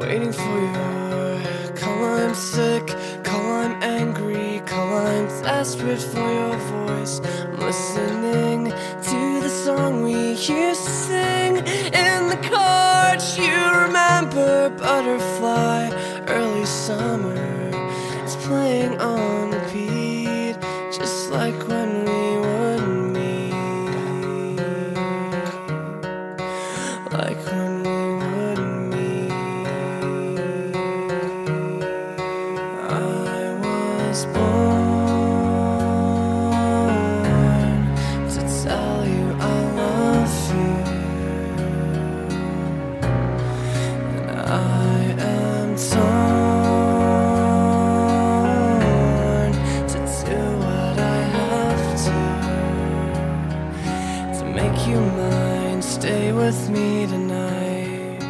Waiting for you. call, I'm sick, call, I'm angry, call, I'm desperate for your voice. I'm listening to the song we used to sing in the car. You remember Butterfly, early summer? Playing on repeat, just like when we would meet. Like when we would meet. I was born make you mine. Stay with me tonight.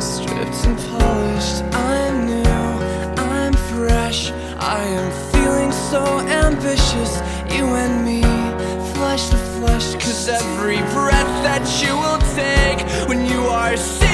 Stripped and polished, I'm new, I'm fresh. I am feeling so ambitious, you and me, flesh to flesh. Cause every breath that you will take when you are sitting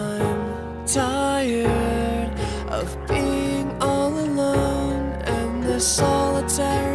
I'm tired of being all alone and the solitary